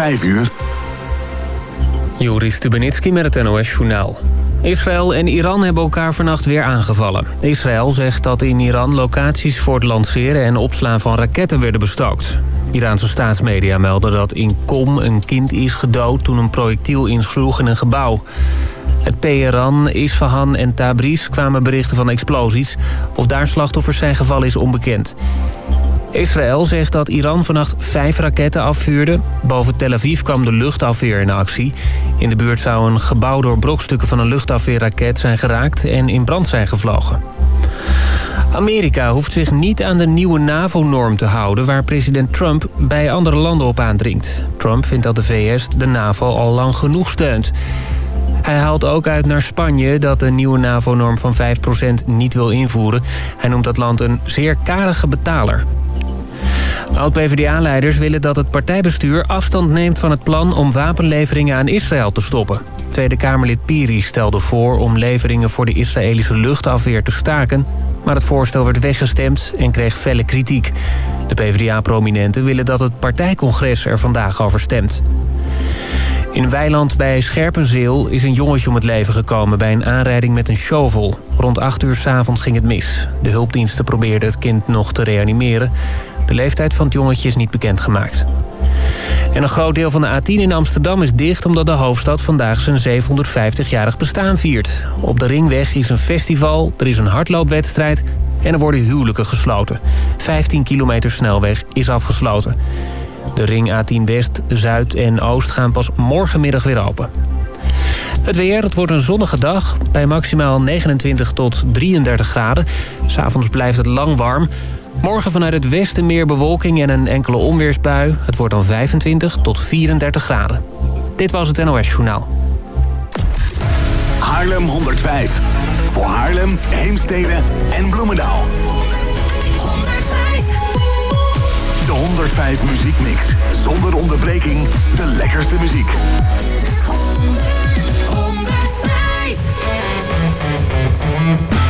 Het is 5 uur. Joris Stubenitski met het NOS-journaal. Israël en Iran hebben elkaar vannacht weer aangevallen. Israël zegt dat in Iran locaties voor het lanceren en opslaan van raketten werden bestookt. Iraanse staatsmedia melden dat in Qom een kind is gedood toen een projectiel insloeg in een gebouw. Het Teheran, Isfahan en Tabriz kwamen berichten van explosies. Of daar slachtoffers zijn gevallen is onbekend. Israël zegt dat Iran vannacht vijf raketten afvuurde. Boven Tel Aviv kwam de luchtafweer in actie. In de buurt zou een gebouw door brokstukken van een luchtafweerraket zijn geraakt... en in brand zijn gevlogen. Amerika hoeft zich niet aan de nieuwe NAVO-norm te houden... waar president Trump bij andere landen op aandringt. Trump vindt dat de VS de NAVO al lang genoeg steunt. Hij haalt ook uit naar Spanje dat de nieuwe NAVO-norm van 5% niet wil invoeren. Hij noemt dat land een zeer karige betaler. Oud-PVDA-leiders willen dat het partijbestuur afstand neemt van het plan om wapenleveringen aan Israël te stoppen. Tweede Kamerlid Piri stelde voor om leveringen voor de Israëlische luchtafweer te staken... maar het voorstel werd weggestemd en kreeg felle kritiek. De PvdA-prominenten willen dat het partijcongres er vandaag over stemt. In Weiland bij Scherpenzeel is een jongetje om het leven gekomen... bij een aanrijding met een shovel. Rond 8 uur s'avonds ging het mis. De hulpdiensten probeerden het kind nog te reanimeren. De leeftijd van het jongetje is niet bekendgemaakt. En een groot deel van de A10 in Amsterdam is dicht... omdat de hoofdstad vandaag zijn 750-jarig bestaan viert. Op de Ringweg is een festival, er is een hardloopwedstrijd... en er worden huwelijken gesloten. 15 kilometer snelweg is afgesloten. De ring A10 West, Zuid en Oost gaan pas morgenmiddag weer open. Het weer, het wordt een zonnige dag bij maximaal 29 tot 33 graden. S'avonds blijft het lang warm. Morgen vanuit het westen meer bewolking en een enkele onweersbui. Het wordt dan 25 tot 34 graden. Dit was het NOS Journaal. Haarlem 105. Voor Haarlem, Heemstede en Bloemendaal. 105. De 105 Muziekmix. Zonder onderbreking de lekkerste muziek. 105.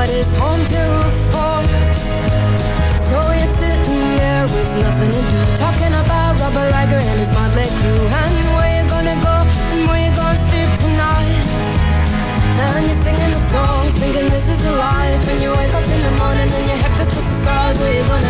but it's home to fall. So you're sitting there with nothing to do, talking about Robert Riger and his motley crew, and where you gonna go and where you gonna sleep tonight. And you're singing the song, thinking this is the life, and you wake up in the morning and your head feels the stars. Where you gonna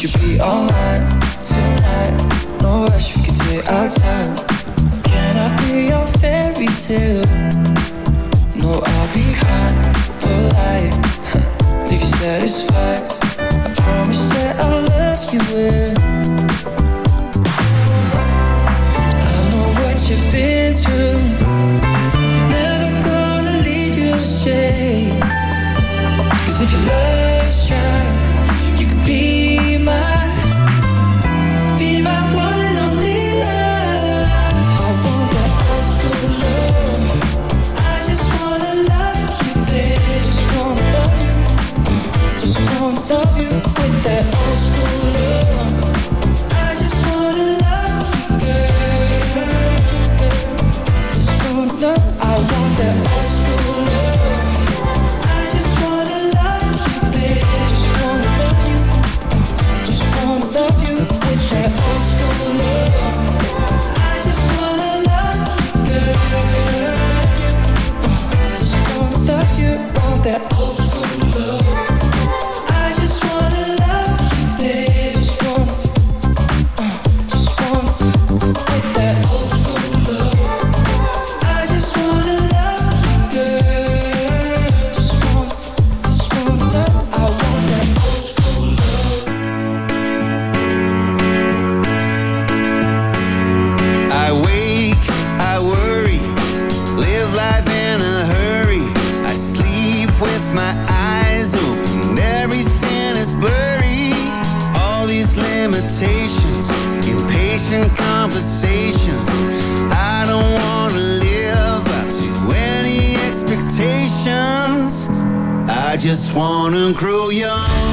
should be alright tonight No rush, we can take our time Can I be your fairy tale? No, I'll be hot, polite. I Leave you satisfied just wanna grow young.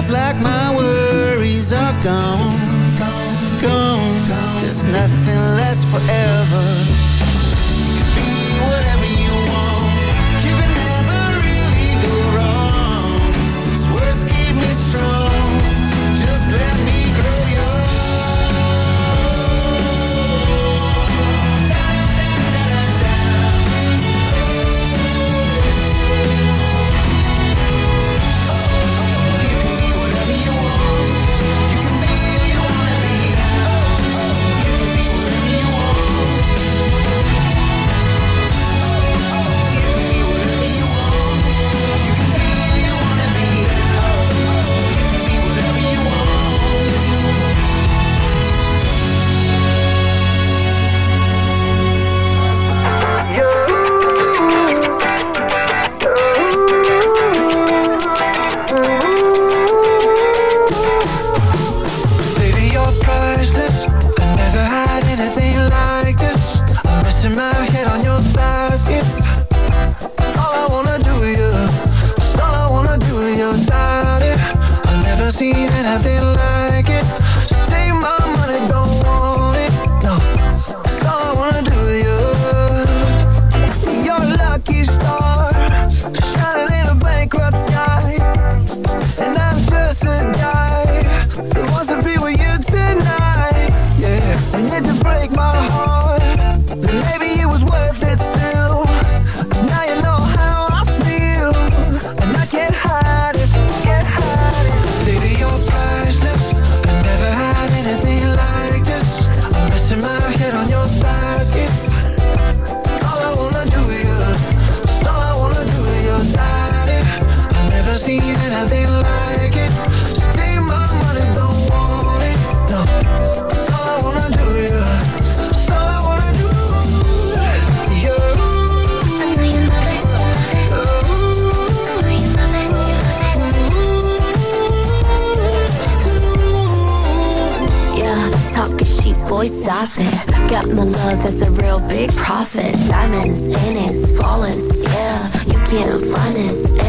feels like my worries are gone, gone, gone. There's nothing left forever. Accept my love that's a real big profit. Diamonds, in flawless, yeah. You can't find this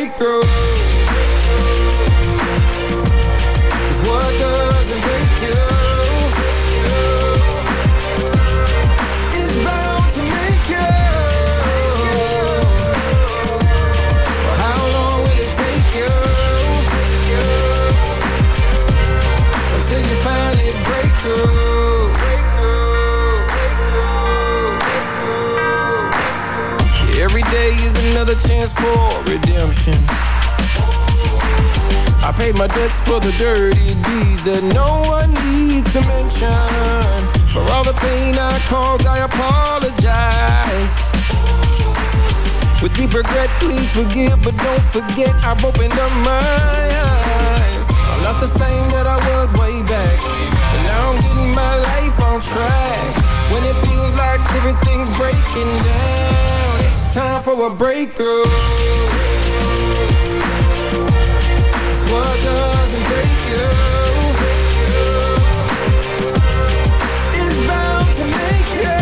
breakthrough. Every day is another chance for redemption. I paid my debts for the dirty deeds that no one needs to mention. For all the pain I caused, I apologize. With deep regret, please forgive, but don't forget I've opened up my eyes. I'm not the same that I was way back, but now I'm getting my life on track. When it feels like everything's breaking down, time for a breakthrough. What doesn't break you bound to make you.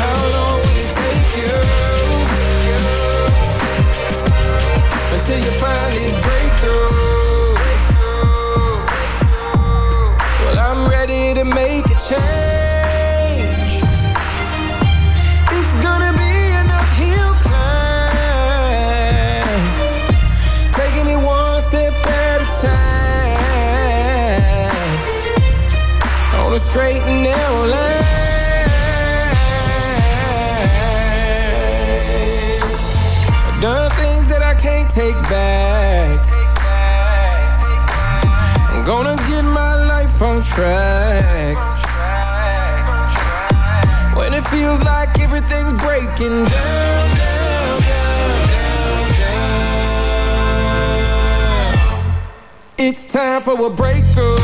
How long will it take you until you finally straight and narrow line. I've done things that I can't take back. I'm gonna get my life on track. When it feels like everything's breaking down, down, down, down, down. It's time for a breakthrough.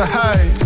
A heist.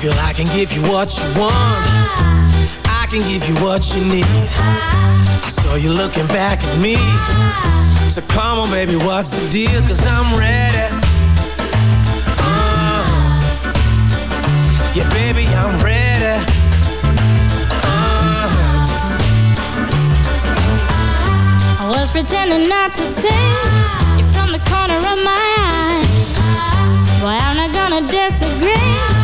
Give you what you want. I can give you what you need. I saw you looking back at me. So come on, baby, what's the deal? Cause I'm ready. Uh, yeah, baby, I'm ready. Uh, I was pretending not to see you from the corner of my eye. Boy, I'm not gonna disagree.